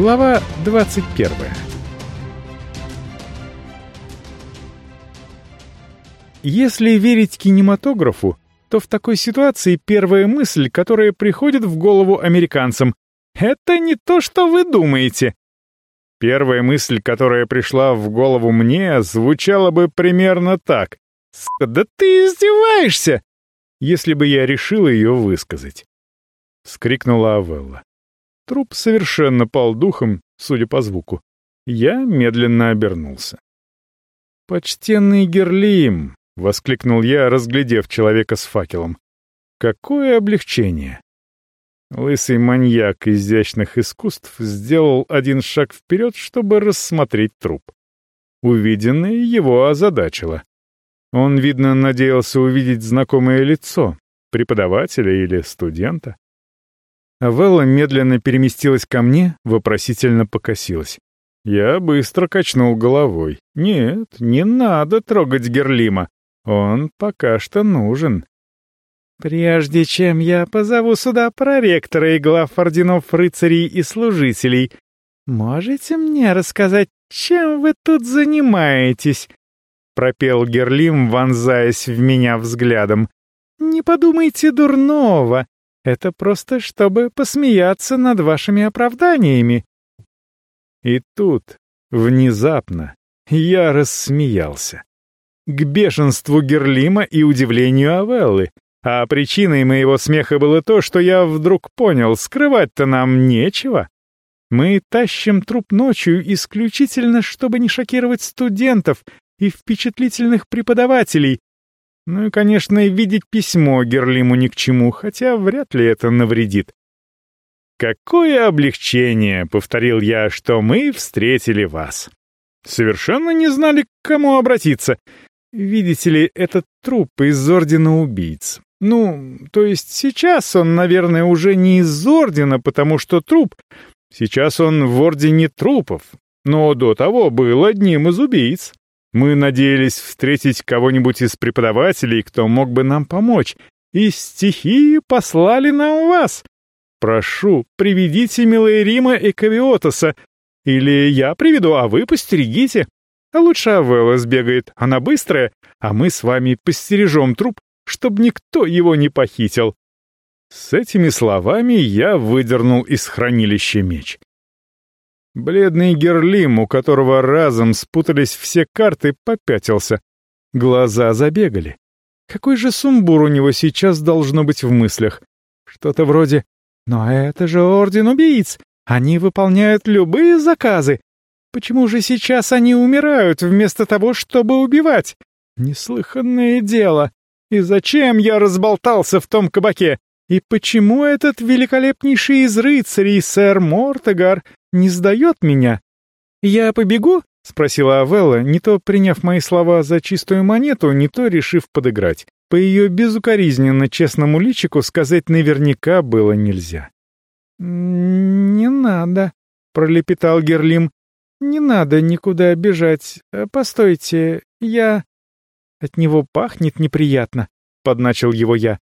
Глава 21 Если верить кинематографу, то в такой ситуации первая мысль, которая приходит в голову американцам, это не то, что вы думаете. Первая мысль, которая пришла в голову мне, звучала бы примерно так. «Да ты издеваешься!» если бы я решил ее высказать. Скрикнула Авелла. Труп совершенно пал духом, судя по звуку. Я медленно обернулся. «Почтенный Герлим!» — воскликнул я, разглядев человека с факелом. «Какое облегчение!» Лысый маньяк изящных искусств сделал один шаг вперед, чтобы рассмотреть труп. Увиденное его озадачило. Он, видно, надеялся увидеть знакомое лицо, преподавателя или студента. Авелла медленно переместилась ко мне, вопросительно покосилась. Я быстро качнул головой. «Нет, не надо трогать Герлима. Он пока что нужен». «Прежде чем я позову сюда проректора и глав орденов рыцарей и служителей, можете мне рассказать, чем вы тут занимаетесь?» пропел Герлим, вонзаясь в меня взглядом. «Не подумайте дурного. Это просто чтобы посмеяться над вашими оправданиями». И тут, внезапно, я рассмеялся. К бешенству Герлима и удивлению Авеллы. А причиной моего смеха было то, что я вдруг понял, скрывать-то нам нечего. Мы тащим труп ночью исключительно, чтобы не шокировать студентов и впечатлительных преподавателей. Ну и, конечно, видеть письмо Герлиму ни к чему, хотя вряд ли это навредит. «Какое облегчение!» — повторил я, — «что мы встретили вас. Совершенно не знали, к кому обратиться. Видите ли, этот труп из Ордена Убийц. Ну, то есть сейчас он, наверное, уже не из Ордена, потому что труп. Сейчас он в Ордене Трупов, но до того был одним из убийц. Мы надеялись встретить кого-нибудь из преподавателей, кто мог бы нам помочь, и стихии послали нам вас. Прошу, приведите милые Рима и Кавиотоса, или я приведу, а вы постерегите. А лучше Авелла сбегает, она быстрая, а мы с вами постережем труп, чтобы никто его не похитил». С этими словами я выдернул из хранилища меч. Бледный Герлим, у которого разом спутались все карты, попятился. Глаза забегали. Какой же сумбур у него сейчас должно быть в мыслях? Что-то вроде «Но это же Орден Убийц! Они выполняют любые заказы! Почему же сейчас они умирают вместо того, чтобы убивать? Неслыханное дело! И зачем я разболтался в том кабаке? И почему этот великолепнейший из рыцарей, сэр Мортегар, не сдает меня? Я побегу? — спросила Авелла, не то приняв мои слова за чистую монету, не то решив подыграть. По ее безукоризненно честному личику сказать наверняка было нельзя. «Не надо», — пролепетал Герлим. «Не надо никуда бежать. Постойте, я...» «От него пахнет неприятно», — подначил его я.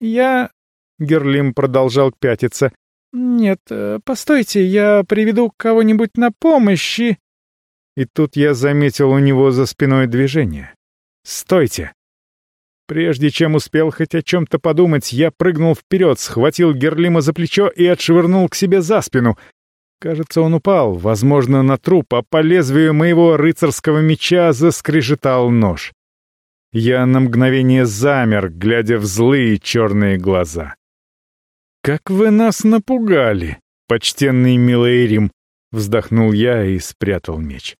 «Я...» Герлим продолжал пятиться. «Нет, э, постойте, я приведу кого-нибудь на помощь и...» И тут я заметил у него за спиной движение. «Стойте!» Прежде чем успел хоть о чем-то подумать, я прыгнул вперед, схватил Герлима за плечо и отшвырнул к себе за спину. Кажется, он упал, возможно, на труп, а по лезвию моего рыцарского меча заскрежетал нож. Я на мгновение замер, глядя в злые черные глаза. «Как вы нас напугали, почтенный Милейрим!» — вздохнул я и спрятал меч.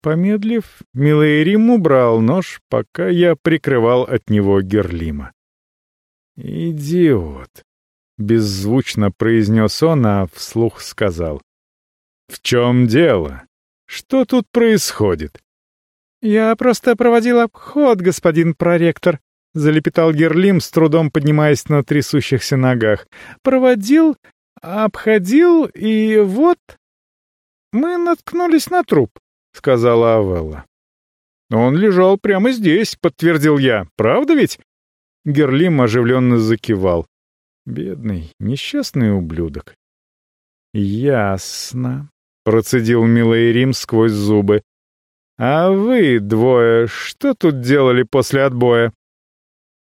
Помедлив, Милейрим убрал нож, пока я прикрывал от него Герлима. «Идиот!» — беззвучно произнес он, а вслух сказал. «В чем дело? Что тут происходит?» «Я просто проводил обход, господин проректор», — залепетал Герлим, с трудом поднимаясь на трясущихся ногах. «Проводил, обходил, и вот...» «Мы наткнулись на труп», — сказала Авелла. «Он лежал прямо здесь», — подтвердил я. «Правда ведь?» Герлим оживленно закивал. «Бедный, несчастный ублюдок. «Ясно», — процедил милый Рим сквозь зубы. «А вы, двое, что тут делали после отбоя?»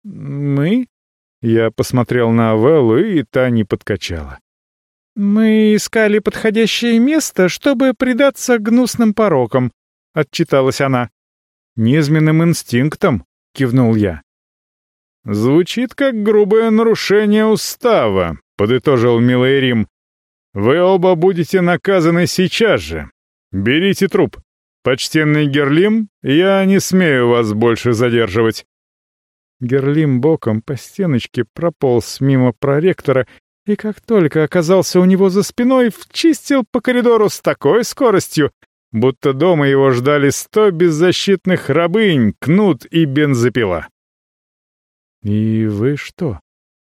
«Мы?» — я посмотрел на Авеллу, и та не подкачала. «Мы искали подходящее место, чтобы предаться гнусным порокам», — отчиталась она. «Низменным инстинктом», — кивнул я. «Звучит как грубое нарушение устава», — подытожил милый Рим. «Вы оба будете наказаны сейчас же. Берите труп. Почтенный Герлим, я не смею вас больше задерживать». Герлим боком по стеночке прополз мимо проректора и как только оказался у него за спиной, вчистил по коридору с такой скоростью, будто дома его ждали сто беззащитных рабынь, кнут и бензопила. «И вы что,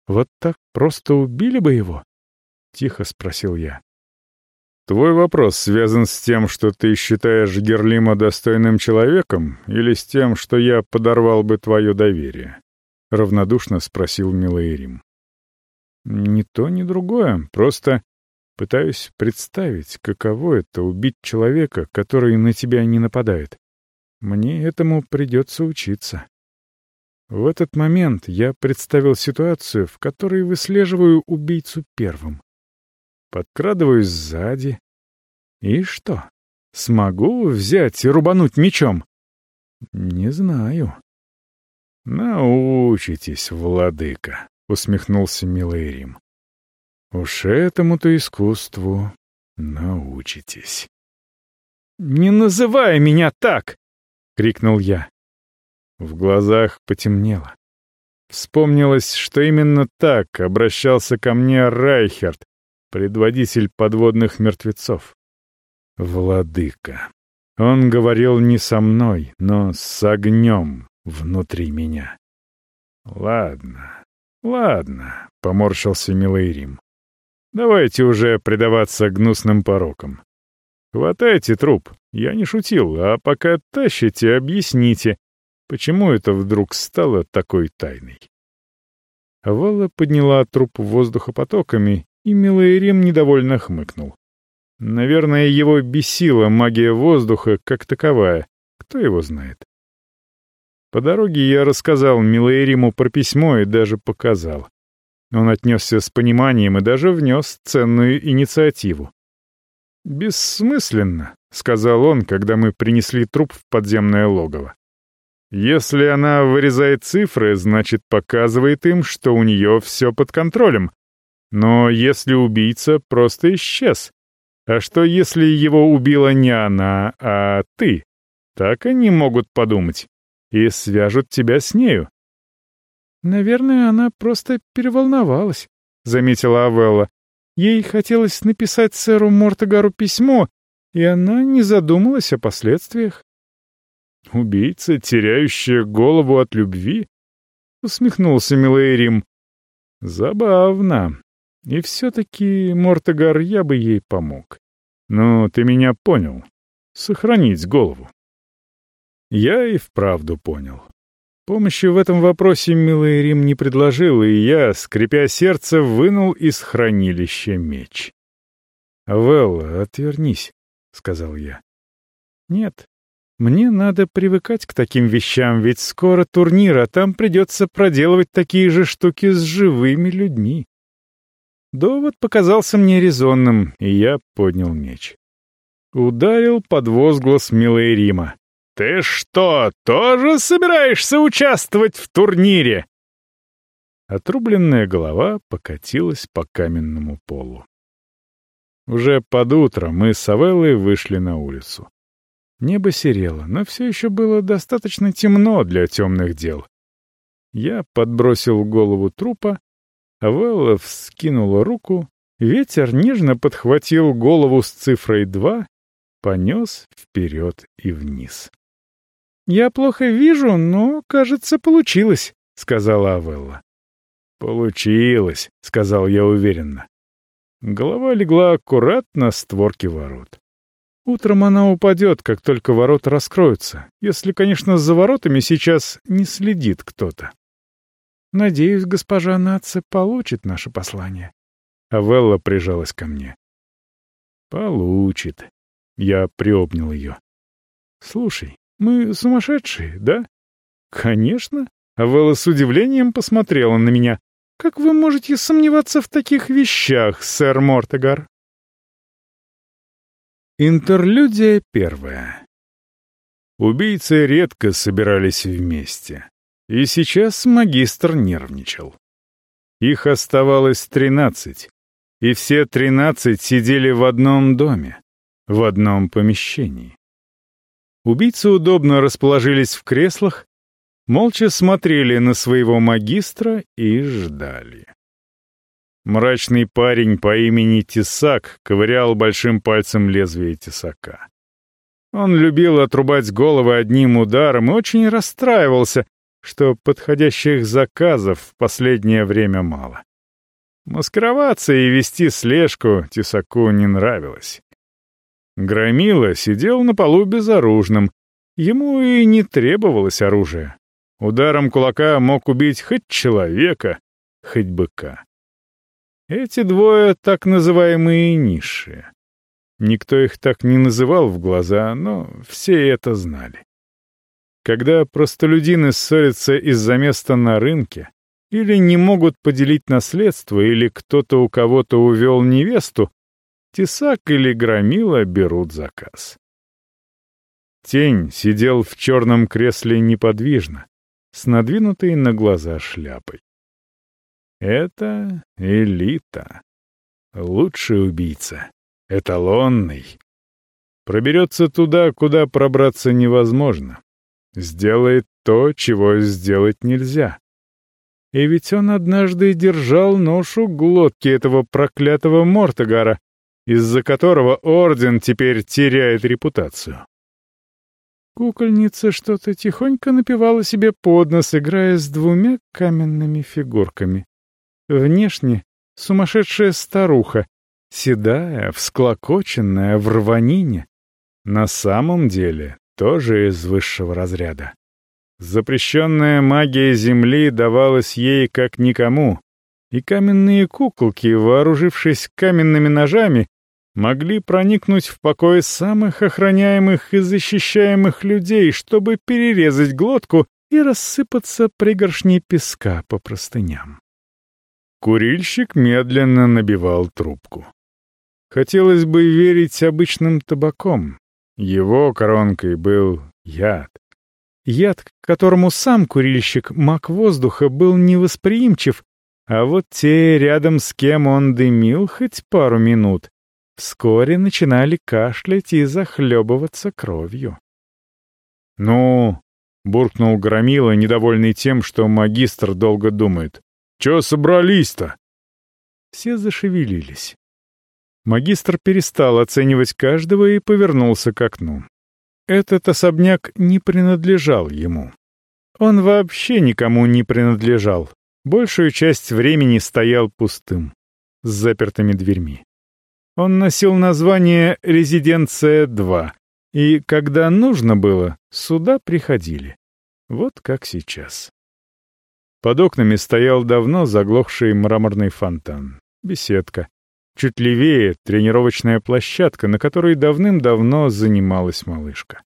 вот так просто убили бы его?» — тихо спросил я. «Твой вопрос связан с тем, что ты считаешь Герлима достойным человеком, или с тем, что я подорвал бы твое доверие?» — равнодушно спросил Милаирим. «Ни то, ни другое. Просто пытаюсь представить, каково это — убить человека, который на тебя не нападает. Мне этому придется учиться». В этот момент я представил ситуацию, в которой выслеживаю убийцу первым. Подкрадываюсь сзади. И что? Смогу взять и рубануть мечом? Не знаю. Научитесь, владыка, усмехнулся милый Рим. Уж этому-то искусству научитесь. «Не называй меня так!» — крикнул я. В глазах потемнело. Вспомнилось, что именно так обращался ко мне Райхерт, предводитель подводных мертвецов. Владыка. Он говорил не со мной, но с огнем внутри меня. Ладно, ладно, — поморщился милый Рим. Давайте уже предаваться гнусным порокам. Хватайте труп, я не шутил, а пока тащите, объясните, Почему это вдруг стало такой тайной? Вала подняла труп воздухопотоками, и милый Рим недовольно хмыкнул. Наверное, его бесила магия воздуха как таковая. Кто его знает? По дороге я рассказал Милейриму про письмо и даже показал. Он отнесся с пониманием и даже внес ценную инициативу. «Бессмысленно», — сказал он, когда мы принесли труп в подземное логово. Если она вырезает цифры, значит показывает им, что у нее все под контролем. Но если убийца просто исчез? А что если его убила не она, а ты? Так они могут подумать. И свяжут тебя с нею. «Наверное, она просто переволновалась», — заметила Авелла. «Ей хотелось написать сэру Мортогару письмо, и она не задумалась о последствиях». Убийца, теряющая голову от любви? Усмехнулся Милейрим. Забавно. И все-таки, Мортогар, я бы ей помог. Но ты меня понял. Сохранить голову. Я и вправду понял. Помощи в этом вопросе милый Рим не предложил, и я, скрипя сердце, вынул из хранилища меч. «Велла, отвернись», — сказал я. «Нет, мне надо привыкать к таким вещам, ведь скоро турнир, а там придется проделывать такие же штуки с живыми людьми. Довод показался мне резонным, и я поднял меч. Ударил под возглас милой Рима. «Ты что, тоже собираешься участвовать в турнире?» Отрубленная голова покатилась по каменному полу. Уже под утро мы с Авеллой вышли на улицу. Небо серело, но все еще было достаточно темно для темных дел. Я подбросил голову трупа, а Велла вскинула руку, ветер нежно подхватил голову с цифрой два, понес вперед и вниз. «Я плохо вижу, но, кажется, получилось», — сказала Авелла. «Получилось», — сказал я уверенно. Голова легла аккуратно на створки ворот. Утром она упадет, как только ворота раскроются, если, конечно, за воротами сейчас не следит кто-то. Надеюсь, госпожа Наци получит наше послание. Авелла прижалась ко мне. Получит. Я приобнял ее. Слушай, мы сумасшедшие, да? Конечно. Авелла с удивлением посмотрела на меня. Как вы можете сомневаться в таких вещах, сэр Мортегар? Интерлюдия первая. Убийцы редко собирались вместе. И сейчас магистр нервничал. Их оставалось тринадцать, и все тринадцать сидели в одном доме, в одном помещении. Убийцы удобно расположились в креслах, молча смотрели на своего магистра и ждали. Мрачный парень по имени Тесак ковырял большим пальцем лезвие тесака. Он любил отрубать головы одним ударом и очень расстраивался, что подходящих заказов в последнее время мало. Маскироваться и вести слежку Тесаку не нравилось. Громила сидел на полу безоружным. Ему и не требовалось оружие. Ударом кулака мог убить хоть человека, хоть быка. Эти двое так называемые низшие. Никто их так не называл в глаза, но все это знали. Когда простолюдины ссорятся из-за места на рынке, или не могут поделить наследство, или кто-то у кого-то увел невесту, Тесак или Громила берут заказ. Тень сидел в черном кресле неподвижно, с надвинутой на глаза шляпой. Это элита. Лучший убийца. Эталонный. Проберется туда, куда пробраться невозможно. Сделает то, чего сделать нельзя. И ведь он однажды держал ношу глотки этого проклятого Мортогара, из-за которого Орден теперь теряет репутацию. Кукольница что-то тихонько напевала себе под нос, играя с двумя каменными фигурками. Внешне сумасшедшая старуха, седая, всклокоченная, в рванине. На самом деле тоже из высшего разряда. Запрещенная магия Земли давалась ей как никому, и каменные куколки, вооружившись каменными ножами, могли проникнуть в покой самых охраняемых и защищаемых людей, чтобы перерезать глотку и рассыпаться пригоршней песка по простыням. Курильщик медленно набивал трубку. Хотелось бы верить обычным табаком. Его коронкой был яд. Яд, к которому сам курильщик, маг воздуха, был невосприимчив, а вот те, рядом с кем он дымил хоть пару минут, вскоре начинали кашлять и захлебываться кровью. «Ну...» — буркнул Громила, недовольный тем, что магистр долго думает. «Чё собрались-то?» Все зашевелились. Магистр перестал оценивать каждого и повернулся к окну. Этот особняк не принадлежал ему. Он вообще никому не принадлежал. Большую часть времени стоял пустым, с запертыми дверьми. Он носил название «Резиденция-2», и когда нужно было, сюда приходили. Вот как сейчас. Под окнами стоял давно заглохший мраморный фонтан, беседка. Чуть левее — тренировочная площадка, на которой давным-давно занималась малышка.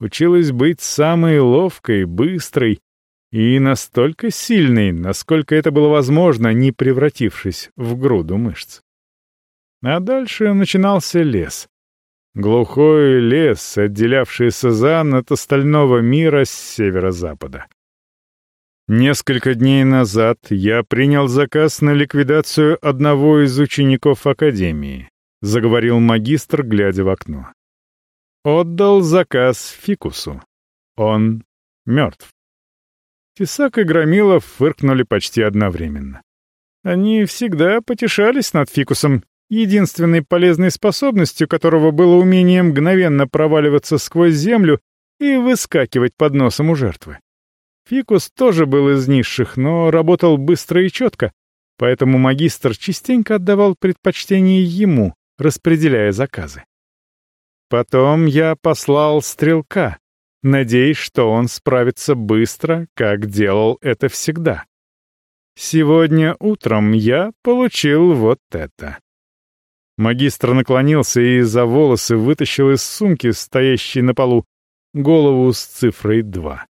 Училась быть самой ловкой, быстрой и настолько сильной, насколько это было возможно, не превратившись в груду мышц. А дальше начинался лес. Глухой лес, отделявший Сазан от остального мира с северо-запада. Несколько дней назад я принял заказ на ликвидацию одного из учеников Академии, заговорил магистр, глядя в окно. Отдал заказ Фикусу. Он мертв. Тесак и Громилов фыркнули почти одновременно. Они всегда потешались над Фикусом единственной полезной способностью которого было умение мгновенно проваливаться сквозь землю и выскакивать под носом у жертвы. Фикус тоже был из низших, но работал быстро и четко, поэтому магистр частенько отдавал предпочтение ему, распределяя заказы. Потом я послал стрелка, надеясь, что он справится быстро, как делал это всегда. Сегодня утром я получил вот это. Магистр наклонился и за волосы вытащил из сумки, стоящей на полу, голову с цифрой два.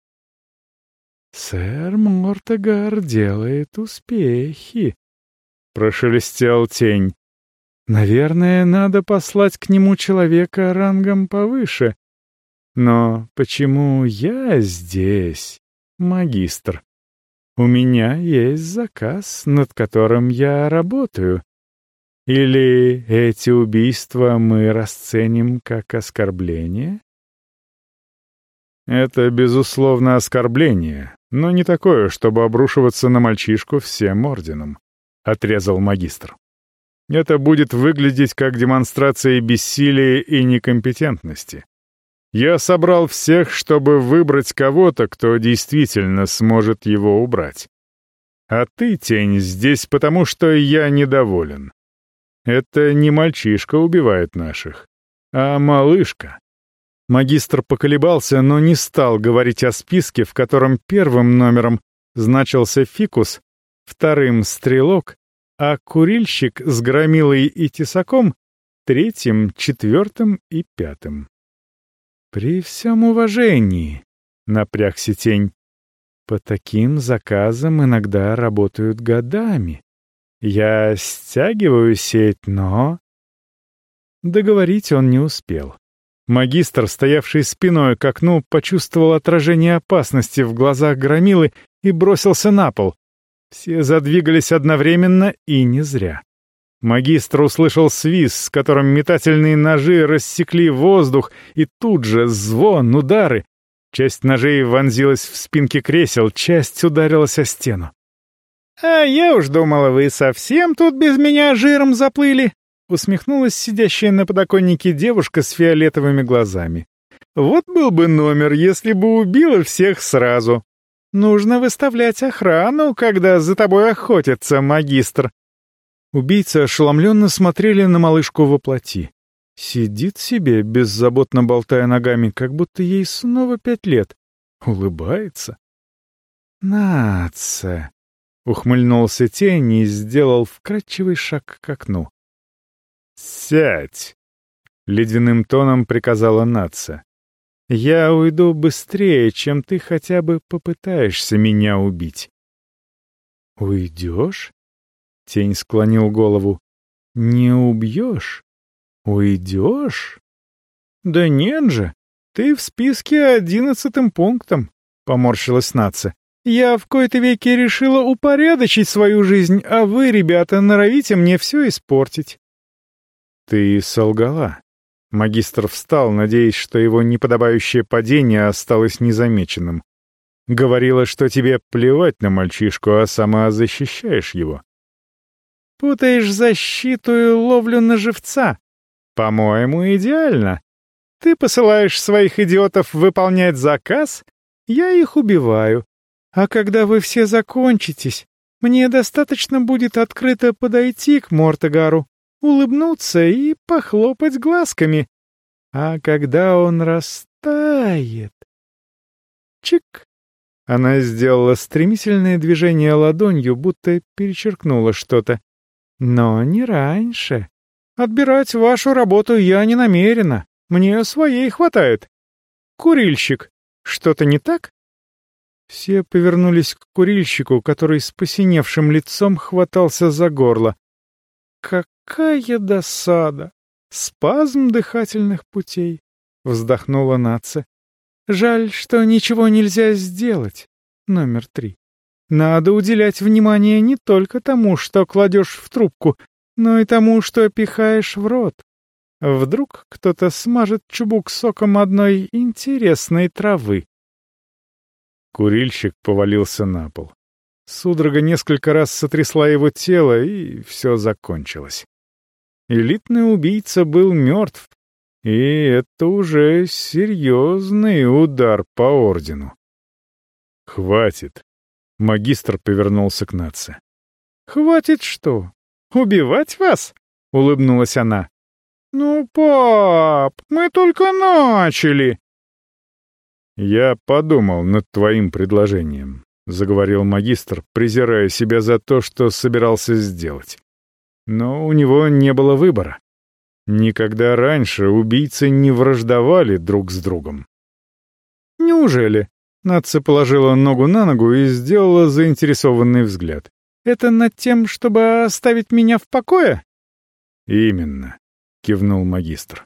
«Сэр Мортегар делает успехи», — прошелестел тень. «Наверное, надо послать к нему человека рангом повыше. Но почему я здесь, магистр? У меня есть заказ, над которым я работаю. Или эти убийства мы расценим как оскорбление?» «Это, безусловно, оскорбление, но не такое, чтобы обрушиваться на мальчишку всем орденом», — отрезал магистр. «Это будет выглядеть как демонстрация бессилия и некомпетентности. Я собрал всех, чтобы выбрать кого-то, кто действительно сможет его убрать. А ты, тень, здесь потому, что я недоволен. Это не мальчишка убивает наших, а малышка. Магистр поколебался, но не стал говорить о списке, в котором первым номером значился фикус, вторым — стрелок, а курильщик с громилой и тесаком — третьим, четвертым и пятым. «При всем уважении», — напрягся тень, — «по таким заказам иногда работают годами. Я стягиваю сеть, но...» Договорить он не успел. Магистр, стоявший спиной к окну, почувствовал отражение опасности в глазах громилы и бросился на пол. Все задвигались одновременно и не зря. Магистр услышал свист, с которым метательные ножи рассекли воздух, и тут же звон, удары. Часть ножей вонзилась в спинки кресел, часть ударилась о стену. «А я уж думала, вы совсем тут без меня жиром заплыли», Усмехнулась сидящая на подоконнике девушка с фиолетовыми глазами. «Вот был бы номер, если бы убила всех сразу. Нужно выставлять охрану, когда за тобой охотятся, магистр». Убийцы ошеломленно смотрели на малышку во плоти. Сидит себе, беззаботно болтая ногами, как будто ей снова пять лет. Улыбается. «Наца!» — ухмыльнулся тень и сделал вкрадчивый шаг к окну. «Сядь!» — ледяным тоном приказала нация. «Я уйду быстрее, чем ты хотя бы попытаешься меня убить». «Уйдешь?» — тень склонил голову. «Не убьешь? Уйдешь?» «Да нет же, ты в списке одиннадцатым пунктом», — поморщилась нация. «Я в кои-то веке решила упорядочить свою жизнь, а вы, ребята, норовите мне все испортить». «Ты солгала». Магистр встал, надеясь, что его неподобающее падение осталось незамеченным. «Говорила, что тебе плевать на мальчишку, а сама защищаешь его». «Путаешь защиту и ловлю на живца. По-моему, идеально. Ты посылаешь своих идиотов выполнять заказ, я их убиваю. А когда вы все закончитесь, мне достаточно будет открыто подойти к Мортогару, улыбнуться и похлопать глазками. А когда он растает... Чик! Она сделала стремительное движение ладонью, будто перечеркнула что-то. Но не раньше. Отбирать вашу работу я не намерена. Мне своей хватает. Курильщик, что-то не так? Все повернулись к курильщику, который с посиневшим лицом хватался за горло. Какая досада! Спазм дыхательных путей, вздохнула Наца. Жаль, что ничего нельзя сделать. Номер три. Надо уделять внимание не только тому, что кладешь в трубку, но и тому, что пихаешь в рот. Вдруг кто-то смажет чубук соком одной интересной травы. Курильщик повалился на пол. Судорога несколько раз сотрясла его тело, и все закончилось. Элитный убийца был мертв, и это уже серьезный удар по ордену. «Хватит!» — магистр повернулся к Натсе. «Хватит что? Убивать вас?» — улыбнулась она. «Ну, пап, мы только начали!» «Я подумал над твоим предложением», — заговорил магистр, презирая себя за то, что собирался сделать. Но у него не было выбора. Никогда раньше убийцы не враждовали друг с другом. «Неужели?» Натса положила ногу на ногу и сделала заинтересованный взгляд. «Это над тем, чтобы оставить меня в покое?» «Именно», — кивнул магистр.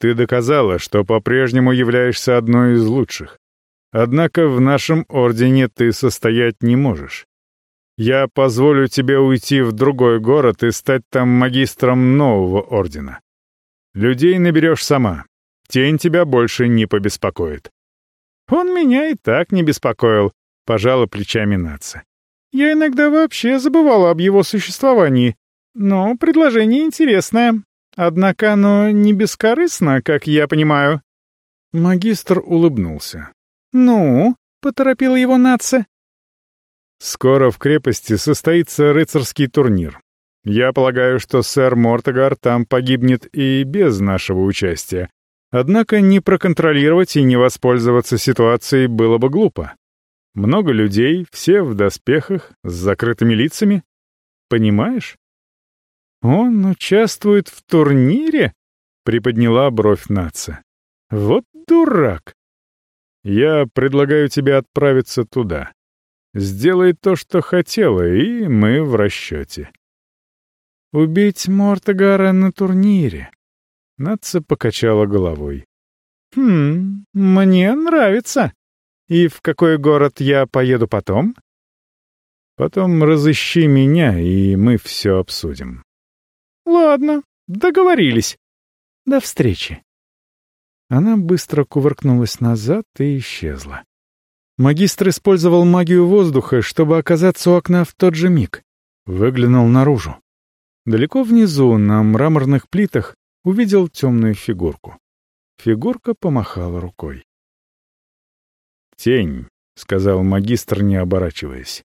«Ты доказала, что по-прежнему являешься одной из лучших. Однако в нашем ордене ты состоять не можешь. Я позволю тебе уйти в другой город и стать там магистром нового ордена. Людей наберешь сама. Тень тебя больше не побеспокоит. Он меня и так не беспокоил, пожала плечами Наца. Я иногда вообще забывала об его существовании. Но предложение интересное. Однако оно не бескорыстно, как я понимаю. Магистр улыбнулся. «Ну?» — поторопил его Наца. Скоро в крепости состоится рыцарский турнир. Я полагаю, что сэр Мортогар там погибнет и без нашего участия. Однако не проконтролировать и не воспользоваться ситуацией было бы глупо. Много людей, все в доспехах, с закрытыми лицами. Понимаешь? «Он участвует в турнире?» — приподняла бровь наца. «Вот дурак!» «Я предлагаю тебе отправиться туда. Сделай то, что хотела, и мы в расчете». «Убить Мортогара на турнире?» Натса покачала головой. «Хм, мне нравится. И в какой город я поеду потом?» «Потом разыщи меня, и мы все обсудим». «Ладно, договорились. До встречи». Она быстро кувыркнулась назад и исчезла. Магистр использовал магию воздуха, чтобы оказаться у окна в тот же миг. Выглянул наружу. Далеко внизу, на мраморных плитах, увидел темную фигурку. Фигурка помахала рукой. «Тень», — сказал магистр, не оборачиваясь.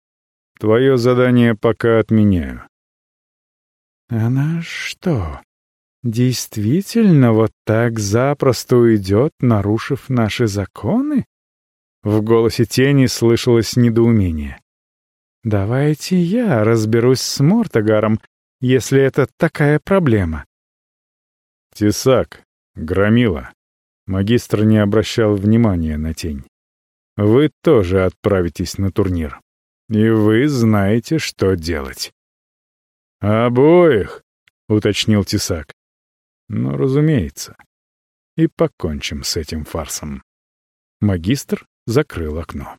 «Твое задание пока отменяю». «Она что, действительно вот так запросто уйдет, нарушив наши законы?» В голосе тени слышалось недоумение. «Давайте я разберусь с Мортогаром, если это такая проблема». «Тесак, громила». Магистр не обращал внимания на тень. «Вы тоже отправитесь на турнир. И вы знаете, что делать». «Обоих», — уточнил Тесак. «Ну, разумеется. И покончим с этим фарсом». Магистр закрыл окно.